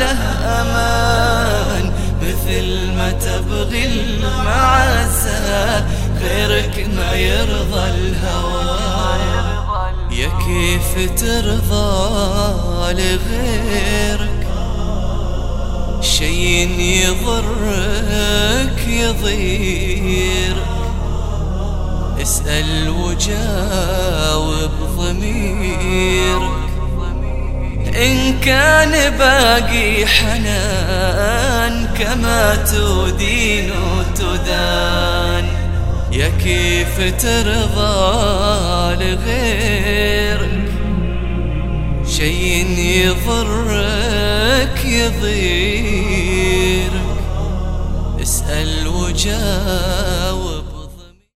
له أمان مثل ما تبغي المعزة غيرك ما يرضى الهوى. يا كيف ترضى لغيرك؟ شي يضرك يضيرك. اسأل وجاوب إن كان باقي حنان كما تدين وتدان. يا كيف ترضى لغيرك؟ شي يضرك يضيرك. اسأل وجاوب